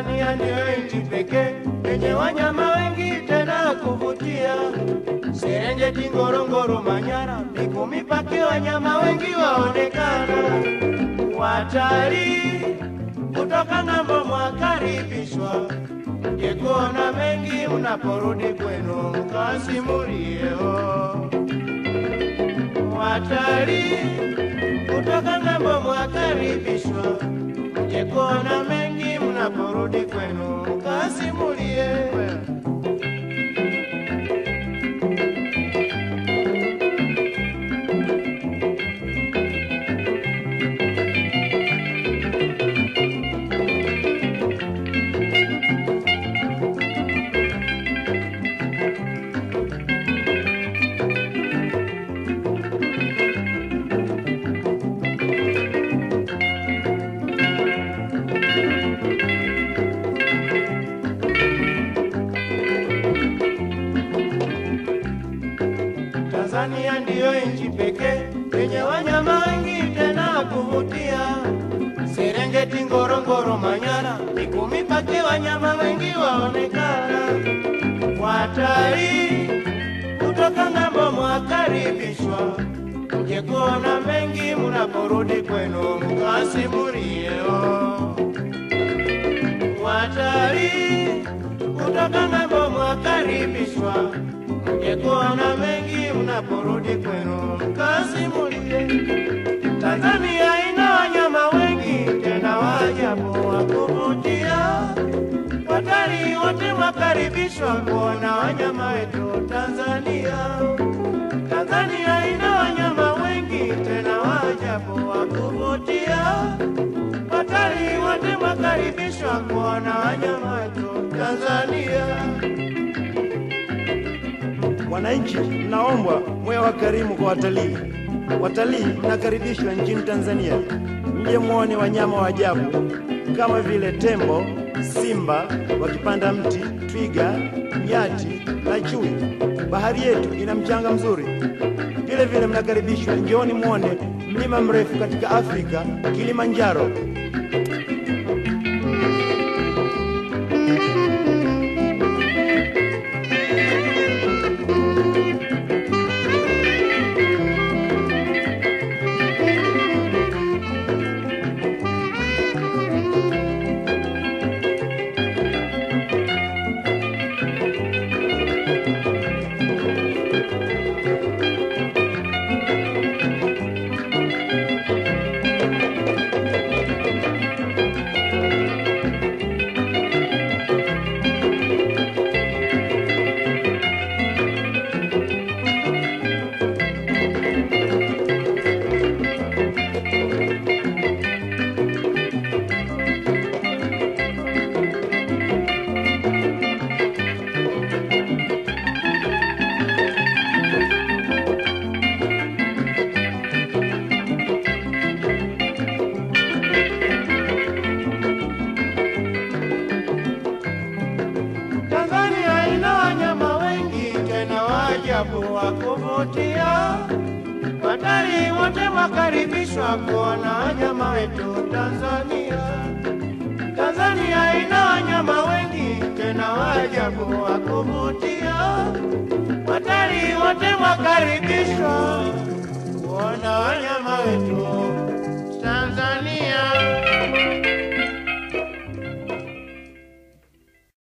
Tanzania ndiyo nchi pekee yenye wanyama wengi tena kuvutia. Serengeti, Ngorongoro, Manyara, Mikumi pake wanyama wengi waonekana. Watalii kutoka ng'ambo mwakaribishwa, yekuona kuona mengi unaporudi kwenu mkasimulieo. Watalii kutoka ng'ambo mwakaribishwa, yekuona kuona mengi mnaporudi kwenu Tanzania ndiyo nchi pekee yenye wanyama wengi tena kuvutia. Serengeti, Ngorongoro, Manyara, Mikumi pake wanyama wengi waonekana. Watalii kutoka ng'ambo mwakaribishwa, mje kuona mengi mnaporudi kwenu mkasimulieo. Watalii kutoka ng'ambo mwakaribishwa, mje mengi kwenu, kwenu mkasimulie. Tanzania ina wanyama wengi tena waajabu wa kuvutia. Watalii wote mwakaribishwa kuona wanyama wetu Wananchi mnaombwa mwe wakarimu kwa watalii. Watalii nakaribishwa nchini Tanzania, mje muone wanyama wa ajabu kama vile tembo, simba wakipanda mti, twiga, nyati na chui. Bahari yetu ina mchanga mzuri. Vile vile mnakaribishwa, njooni muone mlima mrefu katika Afrika, Kilimanjaro. Waajabu wa kuvutia. Watalii wote wakaribishwa kuona wanyama wetu Tanzania. Tanzania ina wanyama wengi tena wajabu wa kuvutia. Watalii wote wakaribishwa kuona wanyama wetu